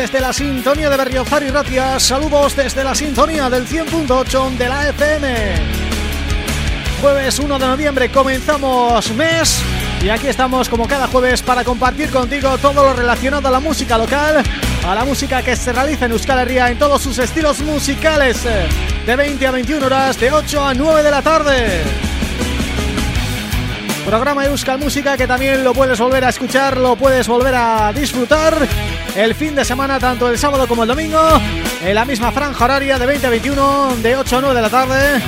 Desde la sintonía de Berriozar y Ratia, saludos desde la sintonía del 100.8 de la FM. Jueves 1 de noviembre comenzamos mes y aquí estamos como cada jueves para compartir contigo todo lo relacionado a la música local, a la música que se realiza en Euskal Herria en todos sus estilos musicales, de 20 a 21 horas, de 8 a 9 de la tarde. Programa Euskal Música que también lo puedes volver a escuchar, lo puedes volver a disfrutar el fin de semana, tanto el sábado como el domingo, en la misma franja horaria de 20 a 21, de 8 a 9 de la tarde,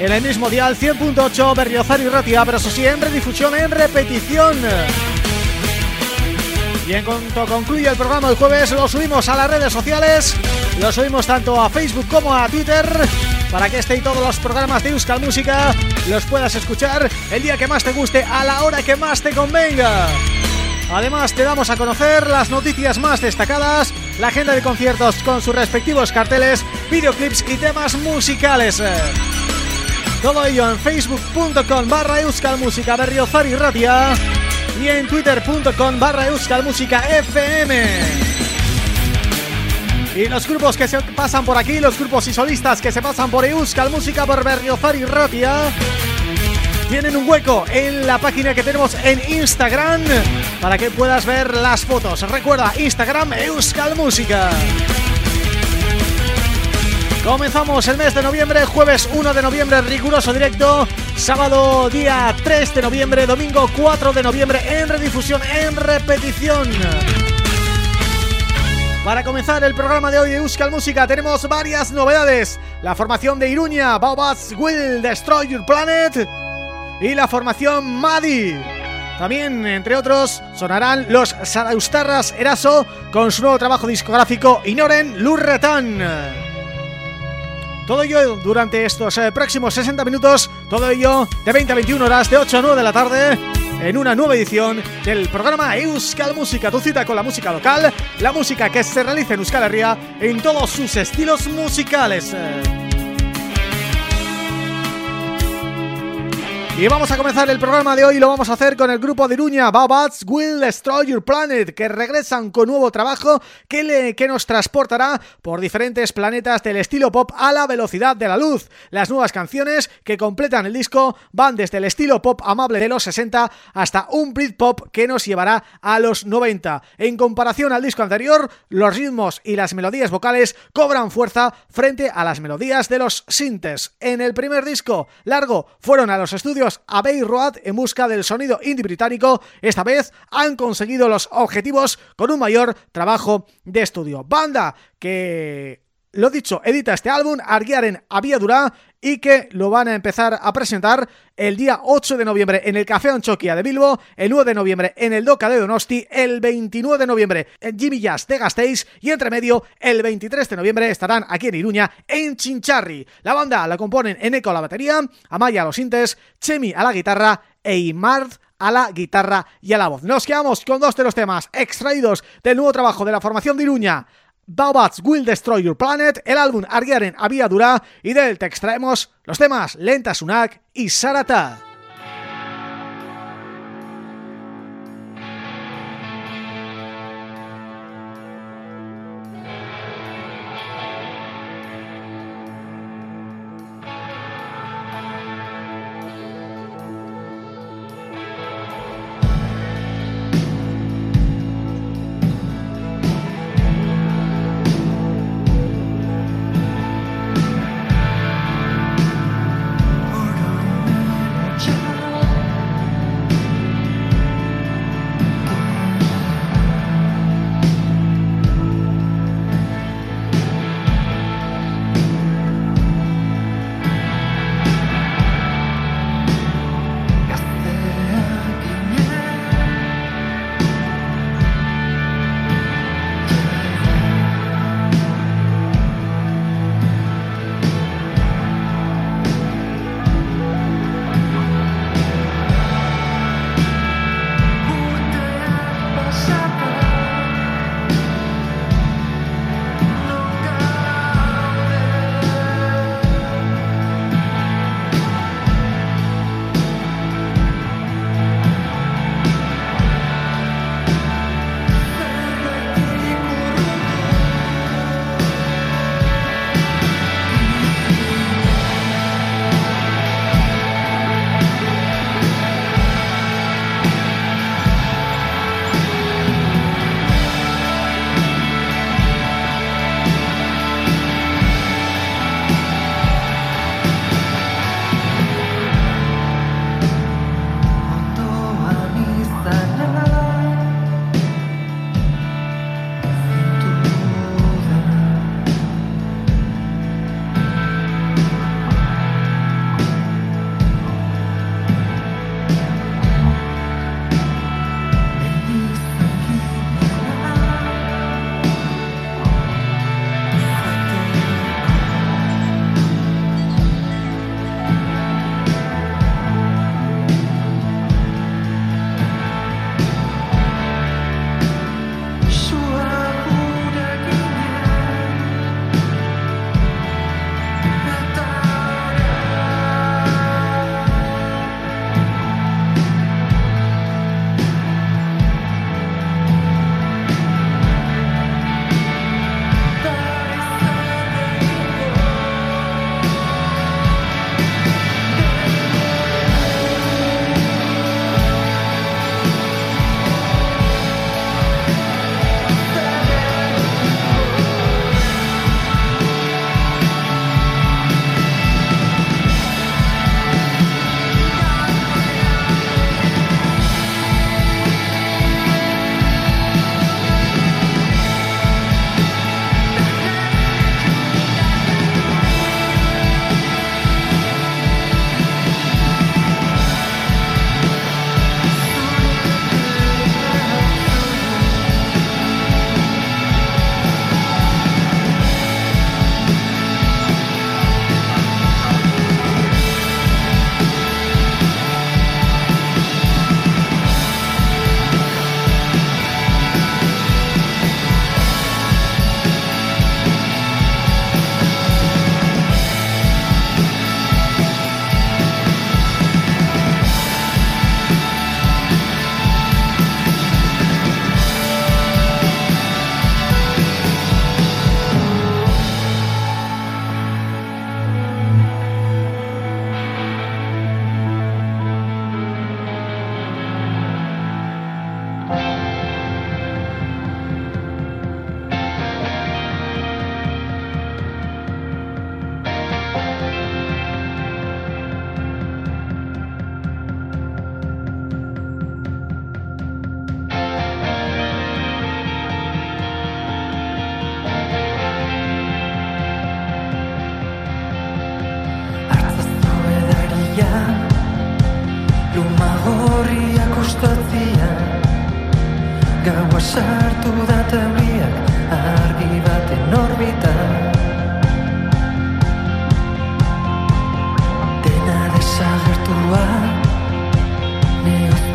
en el mismo dial 100.8 Berriozar y Ratia, pero eso sí, en redifusión, en repetición. Y en cuanto concluye el programa el jueves, lo subimos a las redes sociales, lo subimos tanto a Facebook como a Twitter, para que este y todos los programas de Euskal Música los puedas escuchar el día que más te guste, a la hora que más te convenga. Además te damos a conocer las noticias más destacadas, la agenda de conciertos con sus respectivos carteles, videoclips y temas musicales. Todo ello en facebook.com barra euskalmusica y radia y en twitter.com barra euskalmusica fm. Y los grupos que se pasan por aquí, los grupos y solistas que se pasan por Euskal por y Ratia tienen un hueco en la página que tenemos en Instagram para que puedas ver las fotos. Recuerda, Instagram Euskal Música. Comenzamos el mes de noviembre, jueves 1 de noviembre, riguroso directo, sábado día 3 de noviembre, domingo 4 de noviembre en redifusión, en repetición. Para comenzar el programa de hoy de Euskal Música tenemos varias novedades. La formación de Iruña, Baobats Will Destroy Your Planet y la formación Madi. También, entre otros, sonarán los Saraustarras Eraso con su nuevo trabajo discográfico Inoren Lurretan. Todo ello durante estos eh, próximos 60 minutos, todo ello de 20 a 21 horas, de 8 a 9 de la tarde en una nueva edición del programa Euskal Música, tu cita con la música local, la música que se realiza en Euskal Herria en todos sus estilos musicales. Y vamos a comenzar el programa de hoy, lo vamos a hacer con el grupo de Iruña, Babats Will Destroy Your Planet, que regresan con nuevo trabajo que, le, que nos transportará por diferentes planetas del estilo pop a la velocidad de la luz. Las nuevas canciones que completan el disco van desde el estilo pop amable de los 60 hasta un Britpop que nos llevará a los 90. En comparación al disco anterior, los ritmos y las melodías vocales cobran fuerza frente a las melodías de los sintes. En el primer disco, largo, fueron a los estudios a Abbey Road en busca del sonido indie británico, esta vez han conseguido los objetivos con un mayor trabajo de estudio. Banda que lo dicho, edita este álbum, Arguiaren Abiadura y que lo van a empezar a presentar el día 8 de noviembre en el Café Anchoquia de Bilbo, el 9 de noviembre en el Doca de Donosti, el 29 de noviembre en Jimmy Jazz de Gasteiz y entre medio el 23 de noviembre estarán aquí en Iruña en Chincharri. La banda la componen Eneco a la batería, Amaya a los sintes, Chemi a la guitarra e Imard a la guitarra y a la voz. Nos quedamos con dos de los temas extraídos del nuevo trabajo de la formación de Iruña, Baobats Will Destroy Your Planet, el álbum Argiaren Dura y del te extraemos los temas Lenta Sunak y Sarata.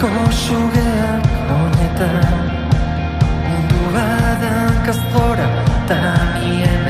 ko sugar oneta muga da kaspora taramia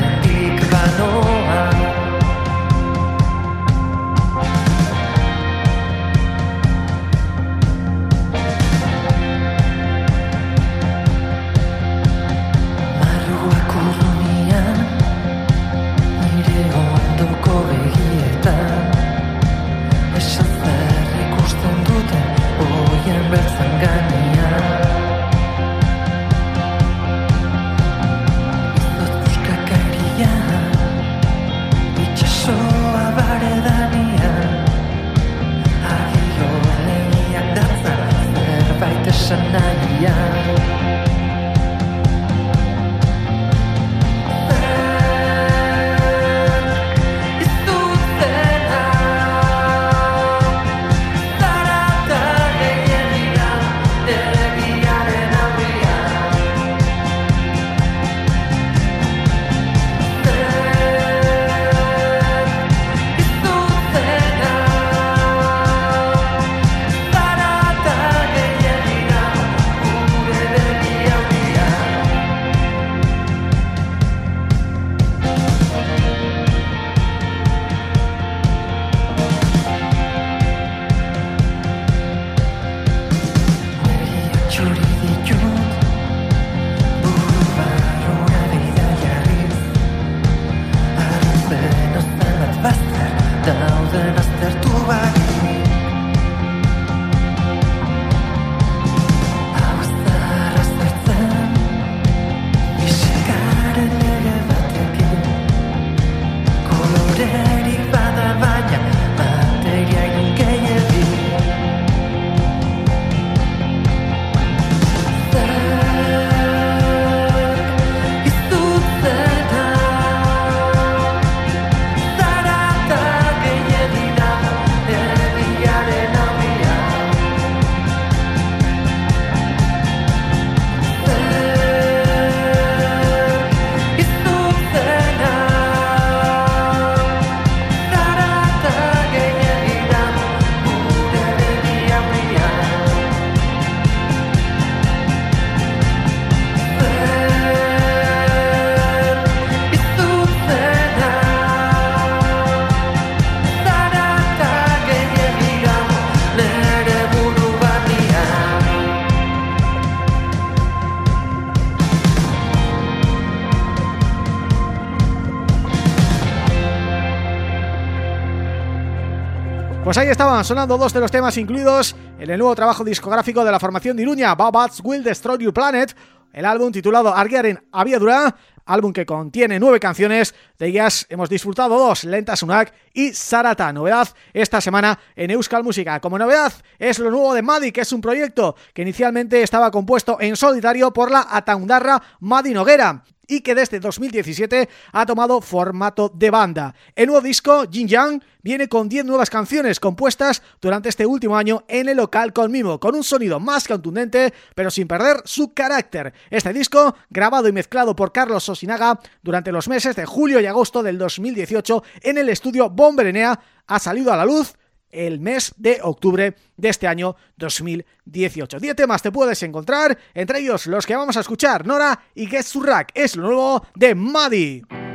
estaban sonando dos de los temas incluidos en el nuevo trabajo discográfico de la formación de Iruña, Babats Will Destroy Your Planet, el álbum titulado Argiaren Aviadura, álbum que contiene nueve canciones, de ellas hemos disfrutado dos, Lenta Sunak y Sarata, novedad esta semana en Euskal Música. Como novedad es lo nuevo de Madi, que es un proyecto que inicialmente estaba compuesto en solitario por la Ataundarra Madi Noguera y que desde 2017 ha tomado formato de banda. El nuevo disco, Jin Yang, viene con 10 nuevas canciones compuestas durante este último año en el local con Mimo, con un sonido más contundente, pero sin perder su carácter. Este disco, grabado y mezclado por Carlos Durante los meses de julio y agosto del 2018 en el estudio Bomberenea, ha salido a la luz el mes de octubre de este año 2018. 10 temas te puedes encontrar, entre ellos los que vamos a escuchar, Nora y Get Surrak, es lo nuevo de Muddy.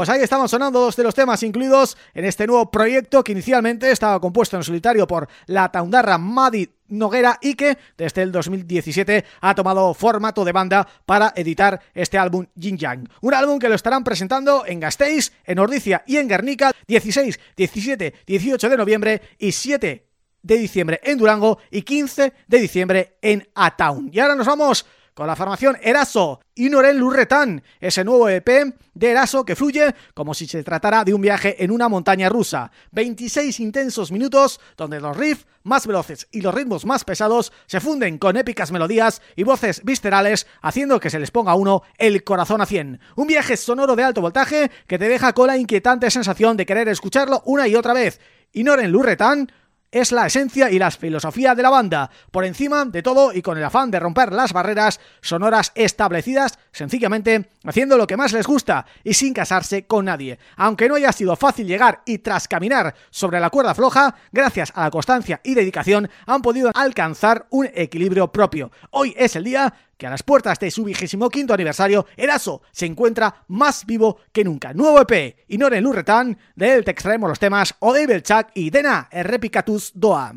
Pues ahí estamos sonando dos de los temas incluidos en este nuevo proyecto que inicialmente estaba compuesto en solitario por la taundarra Madi Noguera y que desde el 2017 ha tomado formato de banda para editar este álbum Yin Yang. Un álbum que lo estarán presentando en Gasteiz, en Ordicia y en Guernica 16, 17, 18 de noviembre y 7 de diciembre en Durango y 15 de diciembre en Ataun. Y ahora nos vamos con la formación Eraso y Norel Lurretan, ese nuevo EP de Eraso que fluye como si se tratara de un viaje en una montaña rusa. 26 intensos minutos donde los riffs más veloces y los ritmos más pesados se funden con épicas melodías y voces viscerales haciendo que se les ponga a uno el corazón a 100. Un viaje sonoro de alto voltaje que te deja con la inquietante sensación de querer escucharlo una y otra vez. Y Noren Lurretan es la esencia y la filosofía de la banda, por encima de todo y con el afán de romper las barreras sonoras establecidas, sencillamente haciendo lo que más les gusta y sin casarse con nadie. Aunque no haya sido fácil llegar y tras caminar sobre la cuerda floja, gracias a la constancia y dedicación han podido alcanzar un equilibrio propio. Hoy es el día que a las puertas de su vigésimo quinto aniversario, Eraso se encuentra más vivo que nunca. Nuevo EP, Inoren Lurretan, de él te extraemos los temas Odebel Chak y Dena Errepicatus Doa.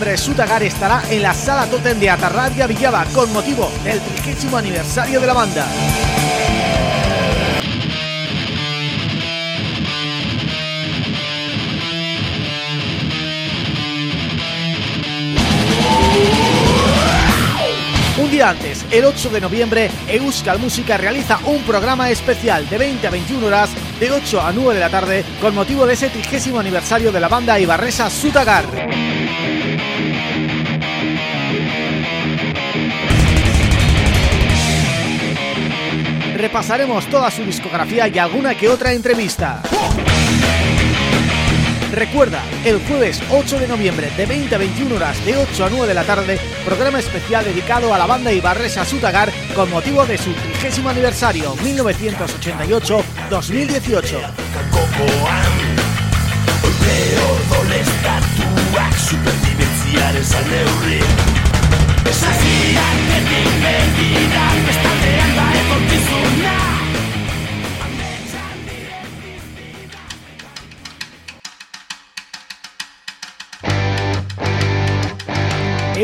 Sutagar estará en la Sala Totem de Atarrabia Villaba con motivo del trigésimo aniversario de la banda. Un día antes, el 8 de noviembre, Euskal Música realiza un programa especial de 20 a 21 horas, de 8 a 9 de la tarde, con motivo de ese trigésimo aniversario de la banda Ibarresa Sutagar. Repasaremos toda su discografía y alguna que otra entrevista. Recuerda, el jueves 8 de noviembre de 20 a 21 horas de 8 a 9 de la tarde, programa especial dedicado a la banda Ibarresa Sutagar con motivo de su trigésimo aniversario 1988-2018.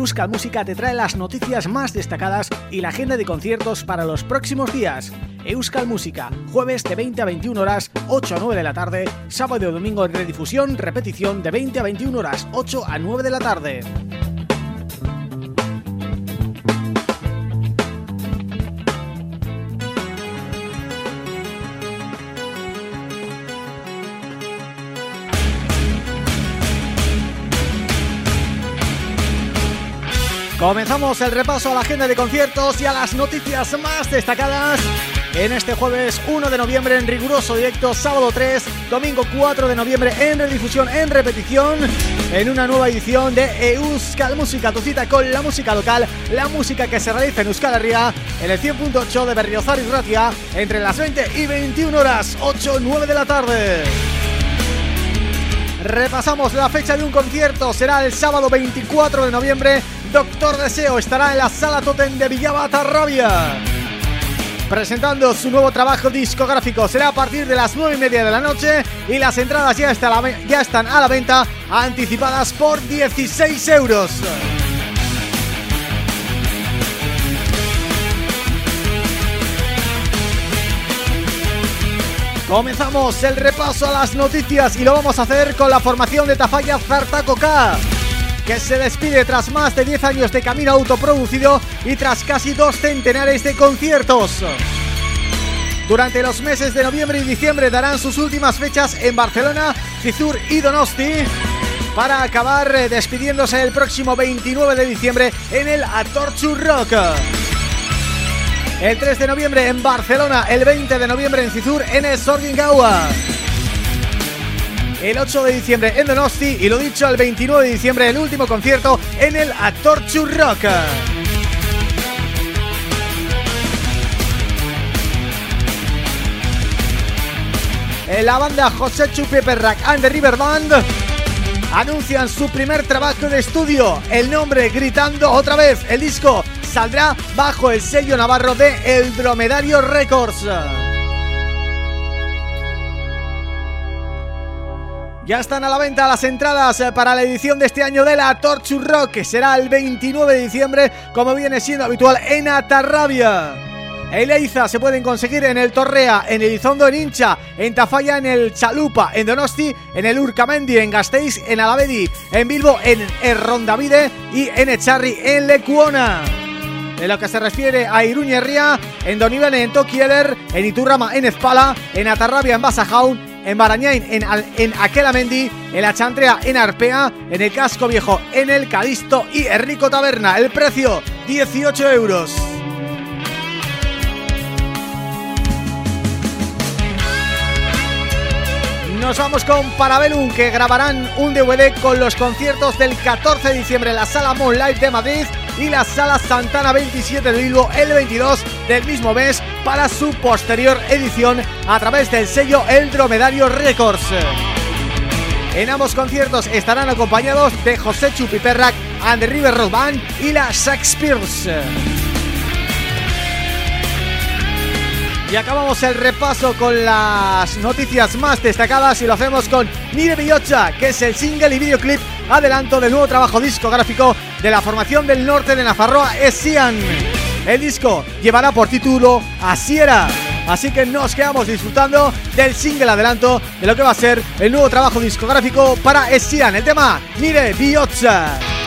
Euskal Música te trae las noticias más destacadas y la agenda de conciertos para los próximos días. Euskal Música, jueves de 20 a 21 horas, 8 a 9 de la tarde, sábado y domingo en redifusión, repetición de 20 a 21 horas, 8 a 9 de la tarde. Comenzamos el repaso a la agenda de conciertos y a las noticias más destacadas en este jueves 1 de noviembre en riguroso directo, sábado 3, domingo 4 de noviembre en redifusión, en repetición, en una nueva edición de Euskal Música, tu cita con la música local, la música que se realiza en Euskal Herria, en el 100.8 de Berriozar y Ratia, entre las 20 y 21 horas, 8-9 de la tarde. Repasamos la fecha de un concierto, será el sábado 24 de noviembre Doctor Deseo estará en la Sala Totem de Villabata Rabia presentando su nuevo trabajo discográfico. Será a partir de las 9 y media de la noche y las entradas ya, ya están a la venta anticipadas por 16 euros. Comenzamos el repaso a las noticias y lo vamos a hacer con la formación de Tafalla Zartaco K que se despide tras más de 10 años de camino autoproducido y tras casi dos centenares de conciertos. Durante los meses de noviembre y diciembre darán sus últimas fechas en Barcelona, Cizur y Donosti para acabar eh, despidiéndose el próximo 29 de diciembre en el Atorchu Rock. El 3 de noviembre en Barcelona, el 20 de noviembre en Cizur en el Sorgingawa el 8 de diciembre en Donosti y lo dicho, el 29 de diciembre el último concierto en el Actor Rock. La banda José Chupi Perrac and the River Band anuncian su primer trabajo de estudio, el nombre Gritando Otra Vez. El disco saldrá bajo el sello navarro de El Dromedario Records. Ya están a la venta las entradas eh, para la edición de este año de la Torture Rock Que será el 29 de diciembre como viene siendo habitual en Atarrabia En Leiza se pueden conseguir en el Torrea, en Elizondo en Hincha, en Tafalla, en el Chalupa, en Donosti, en el Urcamendi, en Gasteiz, en Alavedi, en Bilbo, en Rondavide y en Echarri, en Lecuona. En lo que se refiere a Iruñerría, en Donibane en Tokieder, en Iturrama en Ezpala, en Atarrabia en Basajaun, en Barañain en, en Aquelamendi, en La Chantrea en Arpea, en el Casco Viejo en el Calisto y Enrico Taberna. El precio 18 euros. Nos vamos con Parabellum que grabarán un DVD con los conciertos del 14 de diciembre en la Sala Mon Live de Madrid y la Sala Santana 27 de Bilbo el 22 del mismo mes para su posterior edición a través del sello El Dromedario Records. En ambos conciertos estarán acompañados de José Chupiperrac, and the River Rock y la Shakespeare's. Y acabamos el repaso con las noticias más destacadas y lo hacemos con Nire Villocha, que es el single y videoclip adelanto del nuevo trabajo discográfico de la formación del norte de Nafarroa, Esian. El disco llevará por título Asiera, así que nos quedamos disfrutando del single adelanto de lo que va a ser el nuevo trabajo discográfico para Esian, el tema Nire Villocha.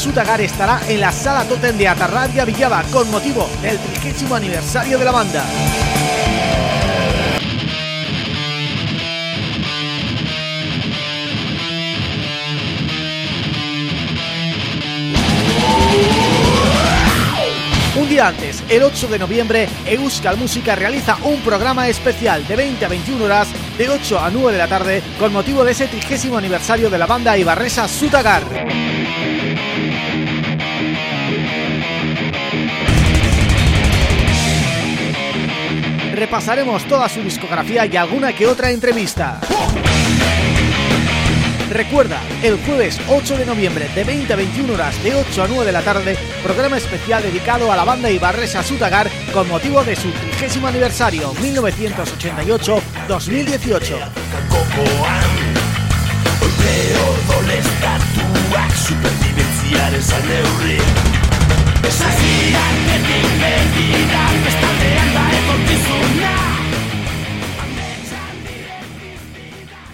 Sutagar estará en la Sala Totem de Atarrabia Villaba con motivo del trigésimo aniversario de la banda. Un día antes, el 8 de noviembre, Euskal Música realiza un programa especial de 20 a 21 horas, de 8 a 9 de la tarde, con motivo de ese trigésimo aniversario de la banda ibarresa Sutagar. Repasaremos toda su discografía y alguna que otra entrevista. Recuerda, el jueves 8 de noviembre de 20 a 21 horas de 8 a 9 de la tarde, programa especial dedicado a la banda Ibarresa Sutagar con motivo de su trigésimo aniversario 1988-2018. Ez ezagutzen dut, ezagutzen dut, ezagutzen dut, ezagutzen dut, ezagutzen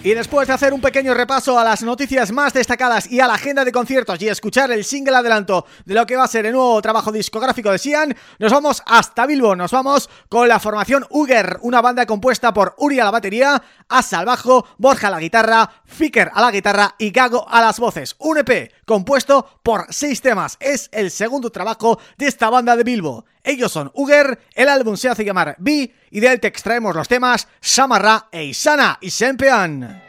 Y después de hacer un pequeño repaso a las noticias más destacadas y a la agenda de conciertos y escuchar el single adelanto de lo que va a ser el nuevo trabajo discográfico de Sian, nos vamos hasta Bilbo, nos vamos con la formación Uger, una banda compuesta por Uri a la batería, Asa al bajo, Borja a la guitarra, Fiker a la guitarra y Gago a las voces. Un EP compuesto por seis temas, es el segundo trabajo de esta banda de Bilbo. Ellos son Uger, el álbum se hace llamar B y de él te extraemos los temas Samarra e Isana y Sempean.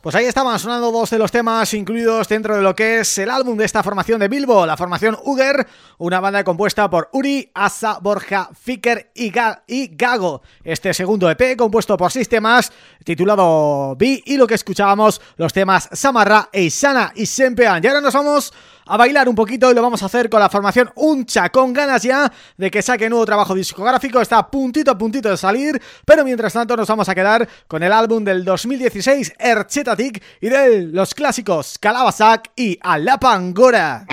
Pues ahí estaban sonando dos de los temas incluidos dentro de lo que es el álbum de esta formación de Bilbo, la formación Uger, una banda compuesta por Uri, Asa, Borja, Fiker y, Gago. Este segundo EP compuesto por sistemas titulado B y lo que escuchábamos los temas Samarra e Isana y Sempean. Y ahora nos vamos a bailar un poquito y lo vamos a hacer con la formación Uncha, con ganas ya de que saque nuevo trabajo discográfico, está puntito a puntito de salir, pero mientras tanto nos vamos a quedar con el álbum del 2016, Erchetatic, y de los clásicos Calabazac y Alapangora.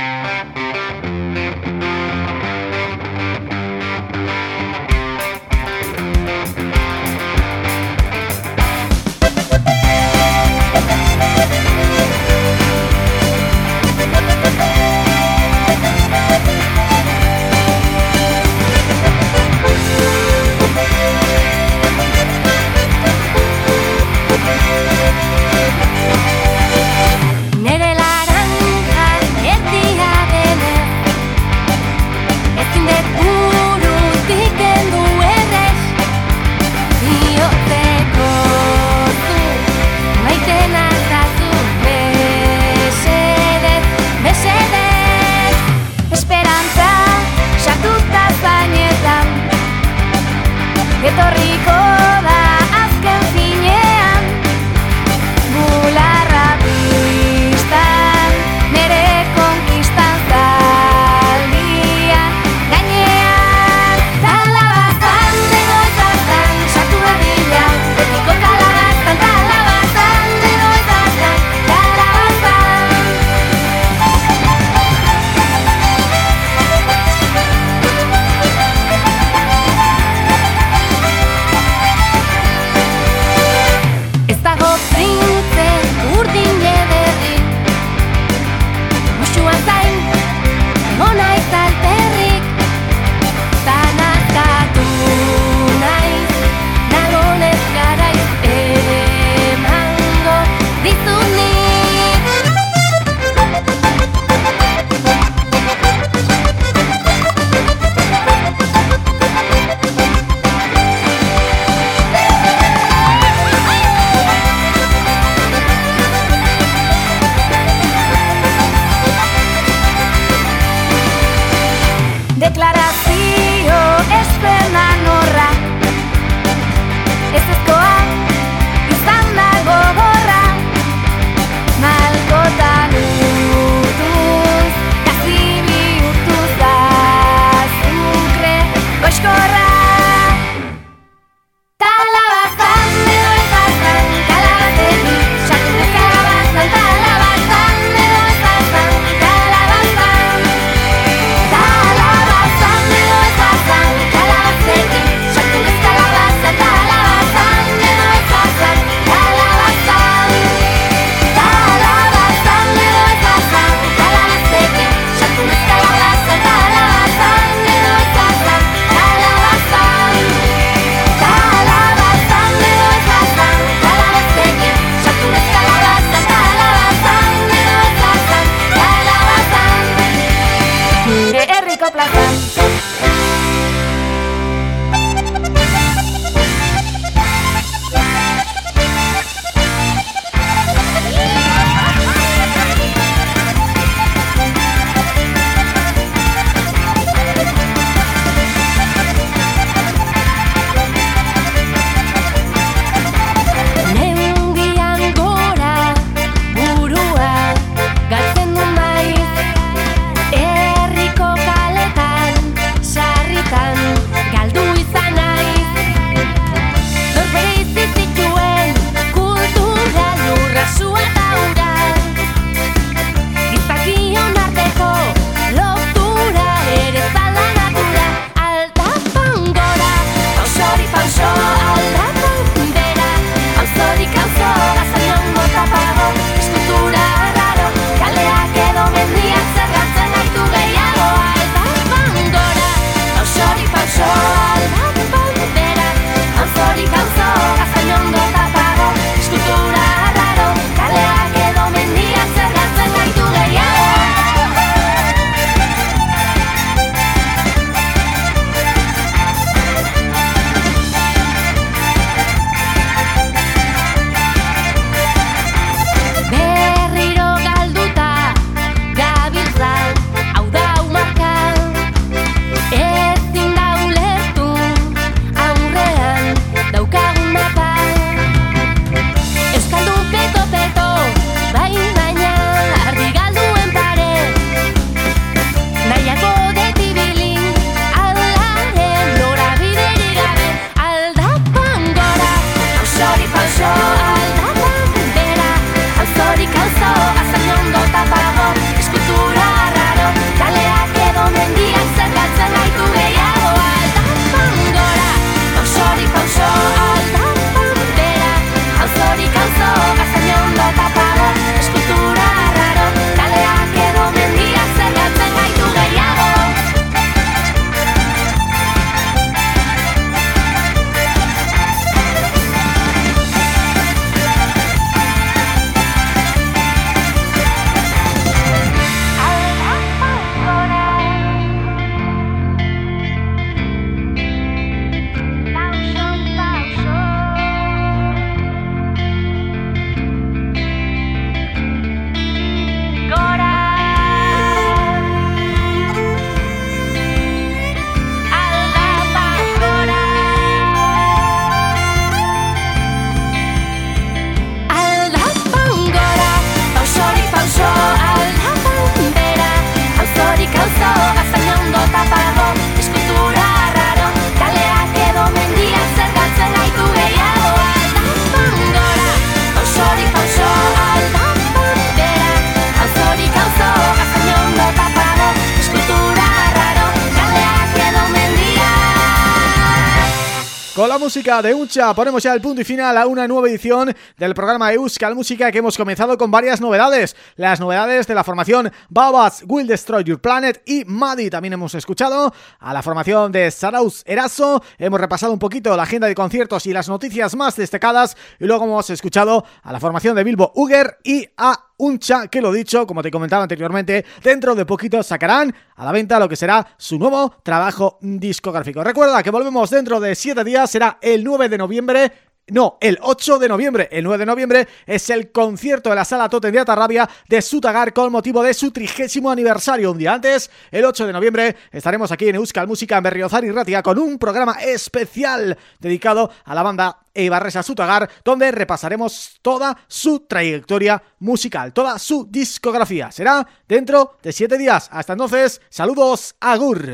Música de Uncha ponemos ya el punto y final a una nueva edición del programa Euskal Música que hemos comenzado con varias novedades. Las novedades de la formación Babas Will Destroy Your Planet y Madi. También hemos escuchado a la formación de Saraus Eraso. Hemos repasado un poquito la agenda de conciertos y las noticias más destacadas. Y luego hemos escuchado a la formación de Bilbo Uger y a Uncha, que lo dicho, como te comentaba anteriormente, dentro de poquito sacarán a la venta lo que será su nuevo trabajo discográfico. Recuerda que volvemos dentro de 7 días, será el 9 de noviembre no, el 8 de noviembre, el 9 de noviembre es el concierto de la Sala Totem de Atarrabia de Sutagar con motivo de su trigésimo aniversario. Un día antes, el 8 de noviembre, estaremos aquí en Euskal Música en Berriozar y Ratia con un programa especial dedicado a la banda Eibarresa Sutagar, donde repasaremos toda su trayectoria musical, toda su discografía. Será dentro de 7 días. Hasta entonces, saludos, agur.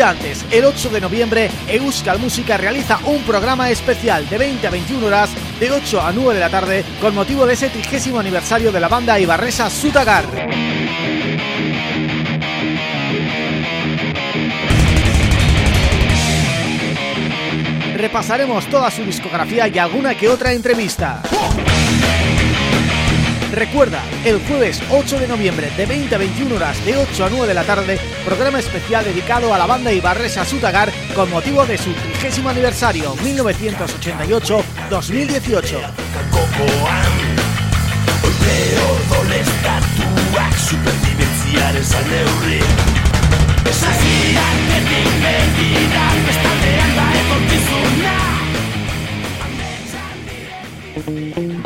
Antes, el 8 de noviembre, Euskal Música realiza un programa especial de 20 a 21 horas, de 8 a 9 de la tarde, con motivo de ese trigésimo aniversario de la banda Ibarresa Sutagar. Repasaremos toda su discografía y alguna que otra entrevista. Recuerda, el jueves 8 de noviembre de 20 a 21 horas de 8 a 9 de la tarde, programa especial dedicado a la banda Ibarresa Sutagar con motivo de su trigésimo aniversario 1988-2018.